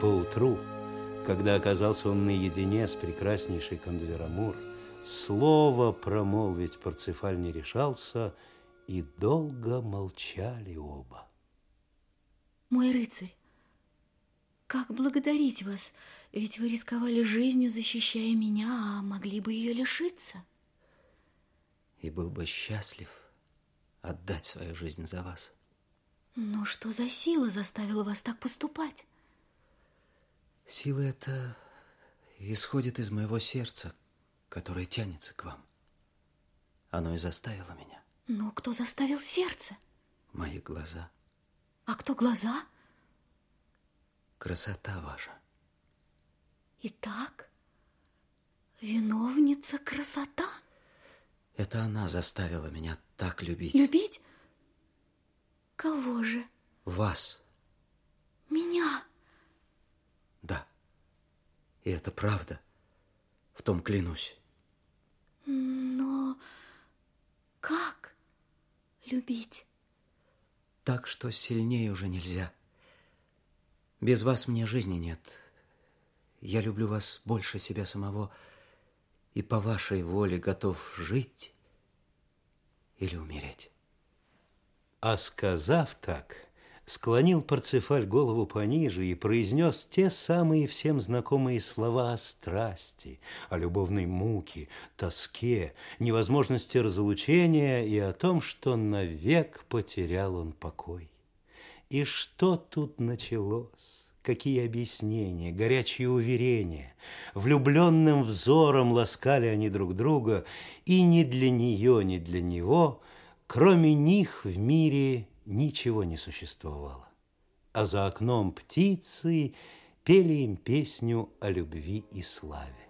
Поутру, когда оказался он наедине с прекраснейшей Кондверамур, слово промолвить Парцефаль не решался, и долго молчали оба. Мой рыцарь, как благодарить вас, ведь вы рисковали жизнью, защищая меня, а могли бы ее лишиться. И был бы счастлив отдать свою жизнь за вас. Но что за сила заставила вас так поступать? Сила эта исходит из моего сердца, которое тянется к вам. Оно и заставило меня. Но кто заставил сердце? Мои глаза. А кто глаза? Красота ваша. Итак, виновница красота? Это она заставила меня так любить. Любить? Кого же? Вас. Меня? Да. И это правда. В том клянусь. Но как любить? Так, что сильнее уже нельзя. Без вас мне жизни нет. Я люблю вас больше себя самого и по вашей воле готов жить или умереть. А сказав так, склонил Парцефаль голову пониже и произнес те самые всем знакомые слова о страсти, о любовной муке, тоске, невозможности разлучения и о том, что навек потерял он покой. И что тут началось? Какие объяснения, горячие уверения. Влюбленным взором ласкали они друг друга, и ни для нее, ни для него, кроме них в мире ничего не существовало. А за окном птицы пели им песню о любви и славе.